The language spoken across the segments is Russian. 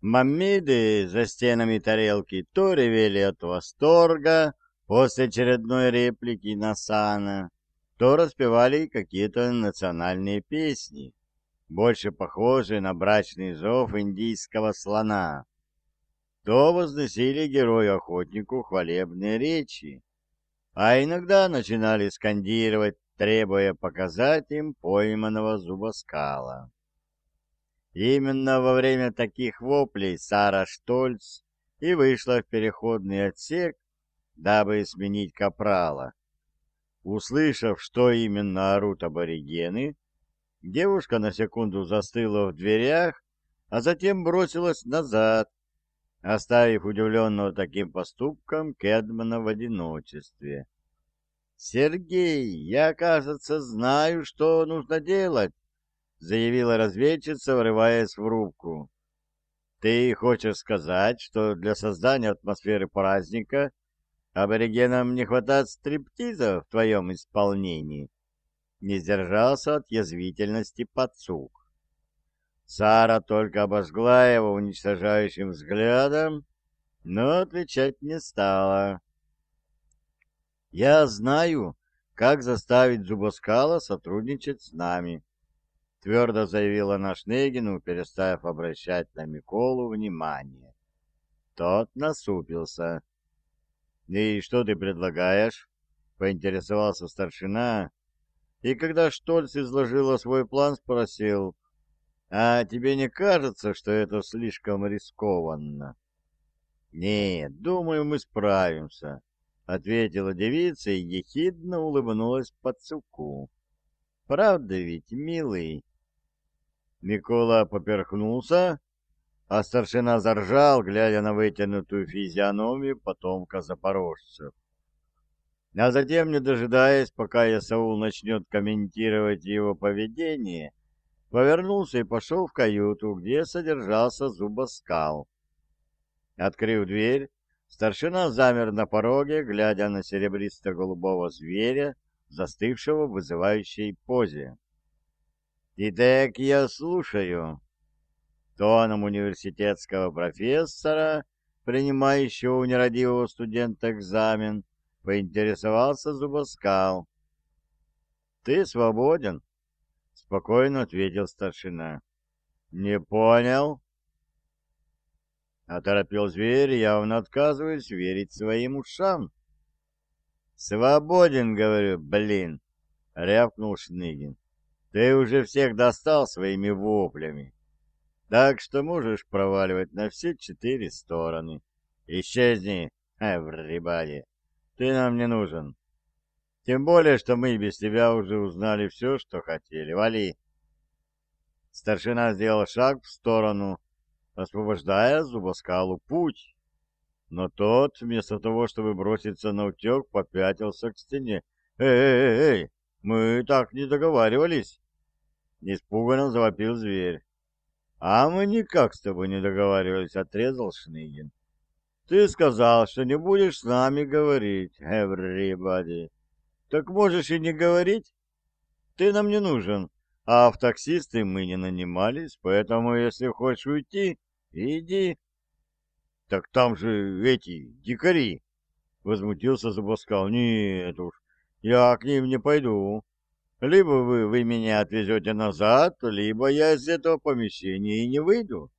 Мамиды за стенами тарелки то ревели от восторга после очередной реплики Насана, то распевали какие-то национальные песни, больше похожие на брачный зов индийского слона, то возносили герою-охотнику хвалебные речи, а иногда начинали скандировать, требуя показать им пойманного зубоскала. Именно во время таких воплей Сара Штольц и вышла в переходный отсек, дабы сменить капрала. Услышав, что именно орут аборигены, девушка на секунду застыла в дверях, а затем бросилась назад, оставив удивленного таким поступком Кедмана в одиночестве. «Сергей, я, кажется, знаю, что нужно делать», — заявила разведчица, врываясь в рубку. «Ты хочешь сказать, что для создания атмосферы праздника аборигенам не хватает стриптиза в твоем исполнении?» Не сдержался от язвительности подсук. Сара только обожгла его уничтожающим взглядом, но отвечать не стала. «Я знаю, как заставить Зубоскала сотрудничать с нами», — твердо заявила она Шнегину, перестав обращать на Миколу внимание. Тот насупился. «И что ты предлагаешь?» — поинтересовался старшина, и когда Штольц изложила свой план, спросил, «А тебе не кажется, что это слишком рискованно?» «Нет, думаю, мы справимся», — ответила девица и ехидно улыбнулась Пацуку. «Правда ведь, милый?» Микола поперхнулся, а старшина заржал, глядя на вытянутую физиономию потомка запорожцев. А затем, не дожидаясь, пока Исаул начнет комментировать его поведение, повернулся и пошел в каюту, где содержался зубоскал. Открыв дверь, старшина замер на пороге, глядя на серебристо-голубого зверя, застывшего в вызывающей позе. «Итак, я слушаю». Тоном университетского профессора, принимающего у нерадивого студента экзамен, поинтересовался Зубоскал. «Ты свободен?» — спокойно ответил старшина. «Не понял?» Оторопил зверь, явно отказываясь верить своим ушам. «Свободен, говорю, блин!» — рявкнул Шныгин. Ты уже всех достал своими воплями. Так что можешь проваливать на все четыре стороны. Исчезни, everybody. Ты нам не нужен. Тем более, что мы без тебя уже узнали все, что хотели. Вали. Старшина сделал шаг в сторону, освобождая зубоскалу путь. Но тот, вместо того, чтобы броситься на утек, попятился к стене. «Эй-эй-эй! Мы так не договаривались!» Испуганно завопил зверь. «А мы никак с тобой не договаривались», — отрезал Шныгин. «Ты сказал, что не будешь с нами говорить, everybody. Так можешь и не говорить. Ты нам не нужен, а в таксисты мы не нанимались, поэтому, если хочешь уйти, иди». «Так там же эти, дикари!» — возмутился Забаскал. «Нет уж, я к ним не пойду. Либо вы, вы меня отвезете назад, либо я из этого помещения и не выйду.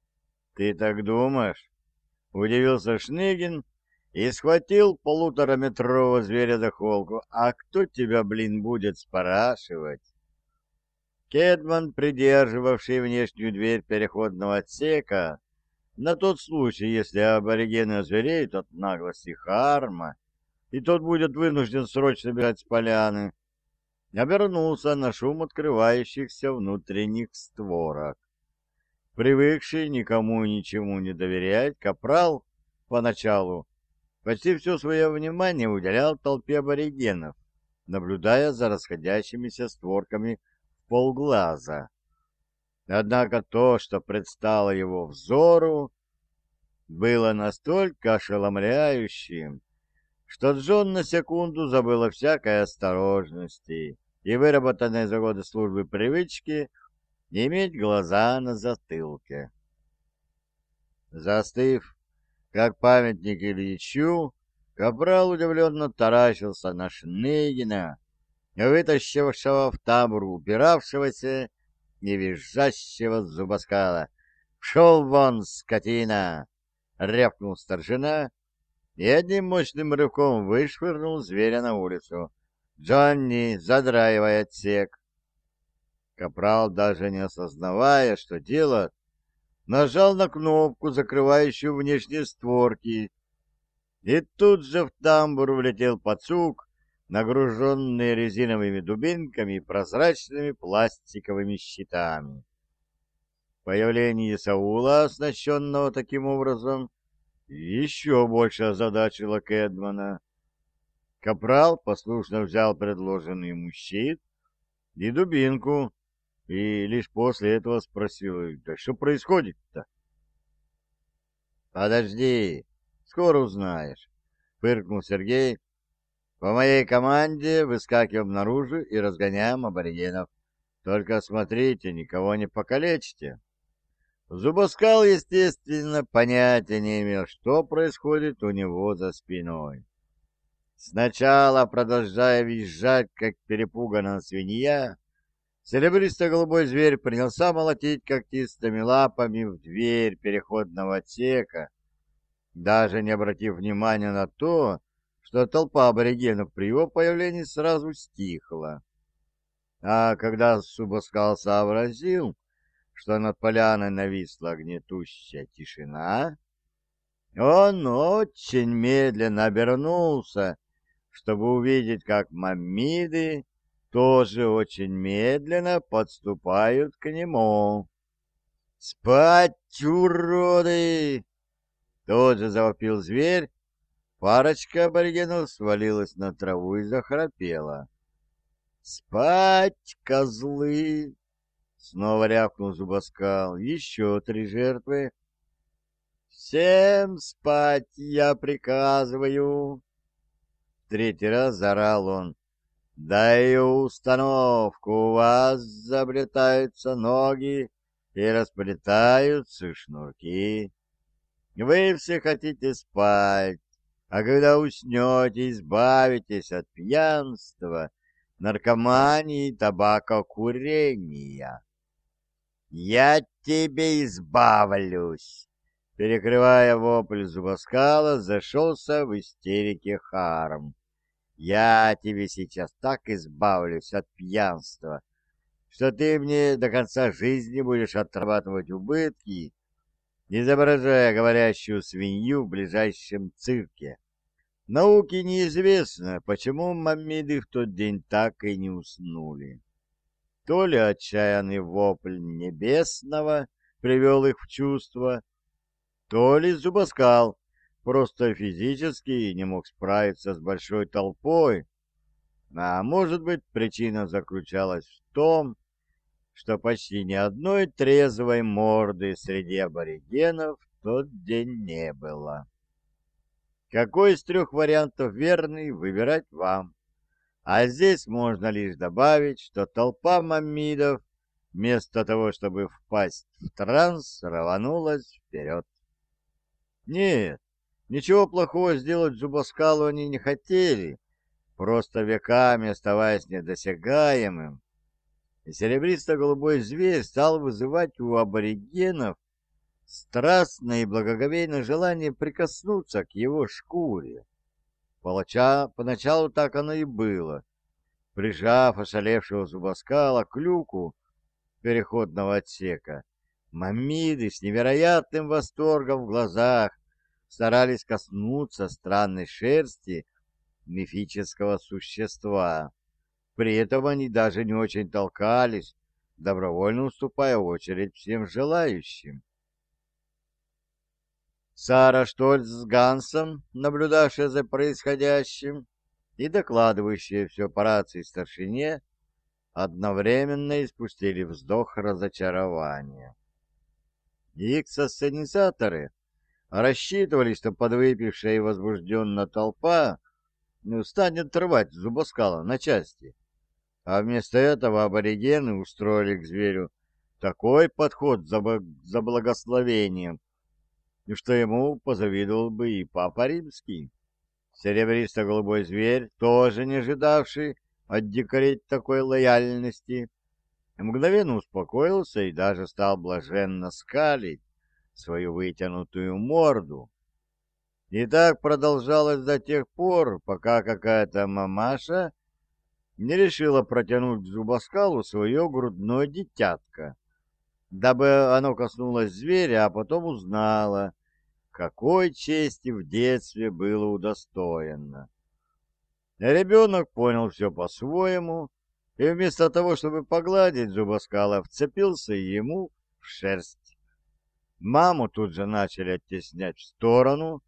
— Ты так думаешь? — удивился Шныгин и схватил полутораметрового зверя за холку. — А кто тебя, блин, будет спрашивать? Кедман, придерживавший внешнюю дверь переходного отсека, на тот случай, если аборигены озвереют от наглости Харма, и тот будет вынужден срочно бежать с поляны, обернулся на шум открывающихся внутренних створок. Привыкший никому и ничему не доверять, Капрал поначалу почти все свое внимание уделял толпе аборигенов, наблюдая за расходящимися створками в полглаза. Однако то, что предстало его взору, было настолько ошеломляющим, что Джон на секунду забыл о всякой осторожности и выработанной за годы службы привычки иметь глаза на затылке. Застыв, как памятник Ильичу, Капрал удивленно таращился на Шныгина, вытащившего в табор упиравшегося и визжащего зубоскала. «Шел вон, скотина!» — рявкнул старшина и одним мощным рывком вышвырнул зверя на улицу. «Джонни, задраивай отсек!» Капрал, даже не осознавая, что делает, нажал на кнопку, закрывающую внешние створки, и тут же в тамбур влетел пацук, нагруженный резиновыми дубинками и прозрачными пластиковыми щитами. Появление Саула, оснащенного таким образом, еще больше озадачило Кэдмана. Капрал послушно взял предложенный ему щит и дубинку, и лишь после этого спросил, да что происходит-то? «Подожди, скоро узнаешь», — фыркнул Сергей. «По моей команде выскакиваем наружу и разгоняем аборигенов. Только смотрите, никого не покалечьте». Зубоскал, естественно, понятия не имел, что происходит у него за спиной. Сначала, продолжая визжать, как перепуганная свинья, серебристо-голубой зверь принялся молотить когтистыми лапами в дверь переходного отсека, даже не обратив внимания на то, что толпа аборигенов при его появлении сразу стихла. А когда Субоскал сообразил, что над поляной нависла гнетущая тишина, он очень медленно обернулся, чтобы увидеть, как мамиды тоже очень медленно подступают к нему. «Спать, уроды!» Тут же завопил зверь, парочка аборигенов свалилась на траву и захрапела. «Спать, козлы!» Снова рявкнул зубоскал. Еще три жертвы. «Всем спать я приказываю!» Третий раз заорал он. «Даю установку, у вас заблетаются ноги и расплетаются шнурки. Вы все хотите спать, а когда уснете, избавитесь от пьянства, наркомании и табакокурения. «Я тебе избавлюсь!» Перекрывая вопль зубоскала, зашелся в истерике Харм. «Я тебе сейчас так избавлюсь от пьянства, что ты мне до конца жизни будешь отрабатывать убытки, изображая говорящую свинью в ближайшем цирке. Науке неизвестно, почему мамиды в тот день так и не уснули. То ли отчаянный вопль небесного привел их в чувство, то ли зубоскал просто физически не мог справиться с большой толпой, а может быть причина заключалась в том, что почти ни одной трезвой морды среди аборигенов в тот день не было. Какой из трех вариантов верный, выбирать вам. А здесь можно лишь добавить, что толпа мамидов, вместо того, чтобы впасть в транс, рванулась вперед. Нет, ничего плохого сделать зубоскалу они не хотели, просто веками оставаясь недосягаемым. Серебристо-голубой зверь стал вызывать у аборигенов страстное и благоговейное желание прикоснуться к его шкуре. Палача поначалу так оно и было. Прижав ошалевшего зубоскала к люку переходного отсека, мамиды с невероятным восторгом в глазах старались коснуться странной шерсти мифического существа. При этом они даже не очень толкались, добровольно уступая очередь всем желающим. Сара Штольц с Гансом, наблюдавшая за происходящим и докладывающая все по рации старшине, одновременно испустили вздох разочарования. Их сценизаторы рассчитывали, что подвыпившая и возбужденная толпа не устанет рвать зубоскала на части, а вместо этого аборигены устроили к зверю такой подход за, за благословением, что ему позавидовал бы и Папа Римский. Серебристо-голубой зверь, тоже не ожидавший от дикарей такой лояльности, мгновенно успокоился и даже стал блаженно скалить свою вытянутую морду. И так продолжалось до тех пор, пока какая-то мамаша не решила протянуть зубоскалу свое грудное дитятко, дабы оно коснулось зверя, а потом узнало, какой чести в детстве было удостоено. Ребенок понял все по-своему, и вместо того, чтобы погладить зубоскала, вцепился ему в шерсть. Маму тут же начали оттеснять в сторону.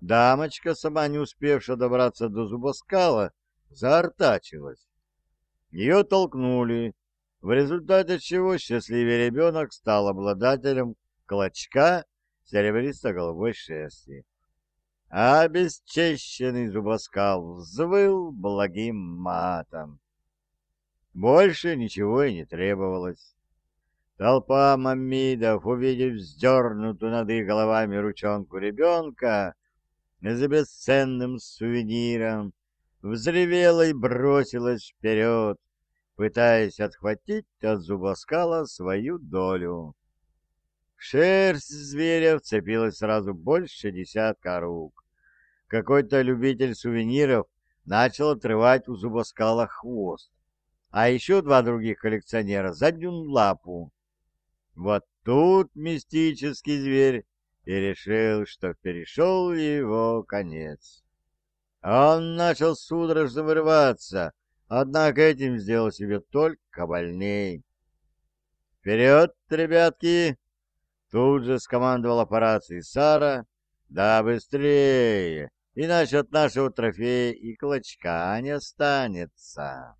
Дамочка, сама не успевшая добраться до зубоскала, заортачилась. Ее толкнули, в результате чего счастливый ребенок стал обладателем клочка серебристо-голубой шерсти. А обесчещенный зубоскал взвыл благим матом. Больше ничего и не требовалось. Толпа мамидов, увидев вздернутую над их головами ручонку ребенка за бесценным сувениром, взревела и бросилась вперед, пытаясь отхватить от зубоскала свою долю. Шерсть зверя вцепилось сразу больше десятка рук. Какой-то любитель сувениров начал отрывать у зубоскала хвост, а еще два других коллекционера заднюю лапу. Вот тут мистический зверь и решил, что перешел его конец. Он начал судорожно вырываться, однако этим сделал себе только больней. «Вперед, ребятки!» Тут же скомандовал аппарации Сара. «Да быстрее, иначе от нашего трофея и клочка не останется».